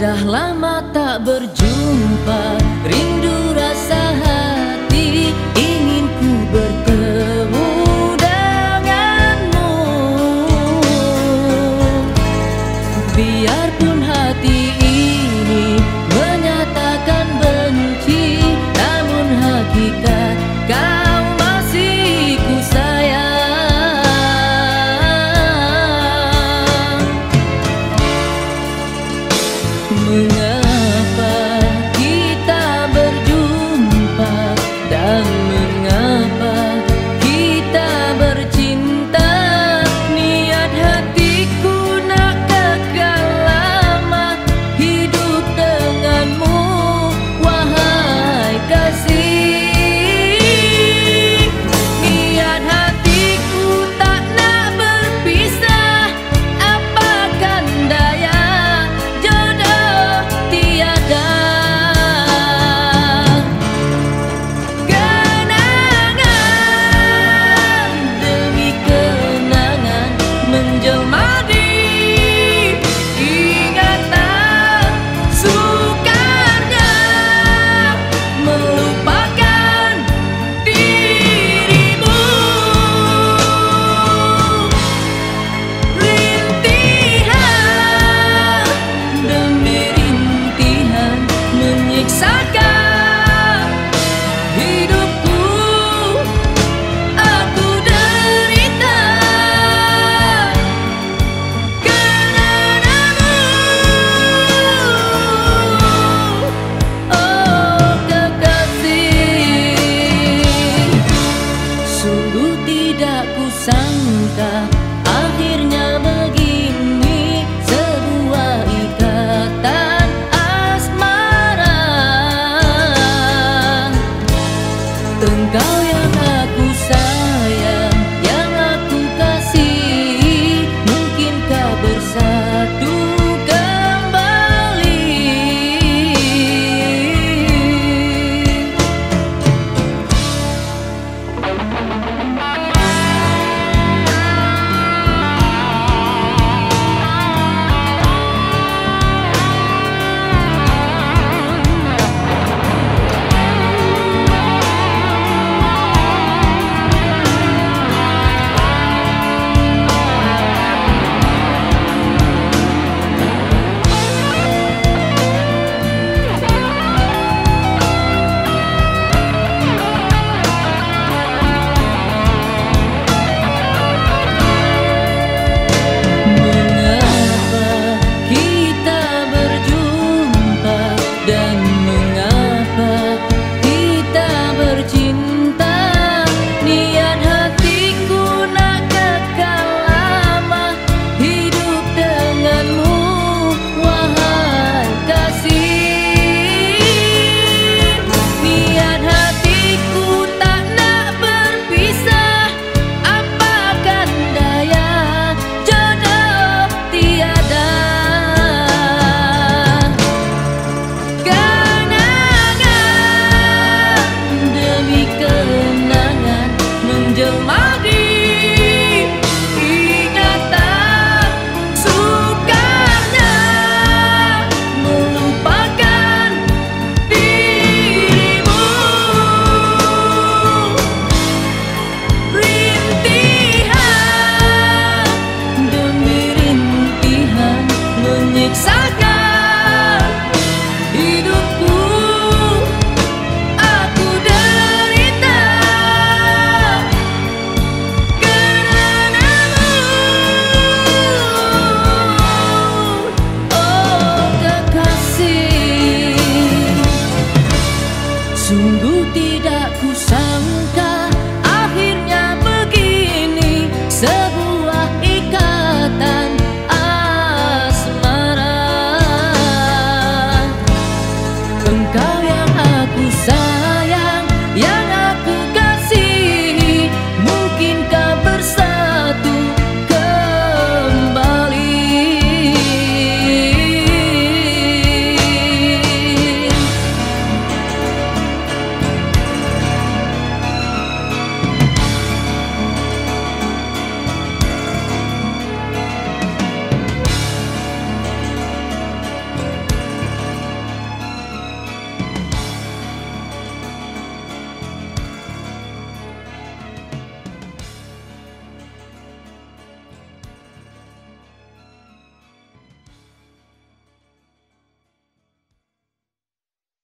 Sudah lama tak berjumpa. Rindu you know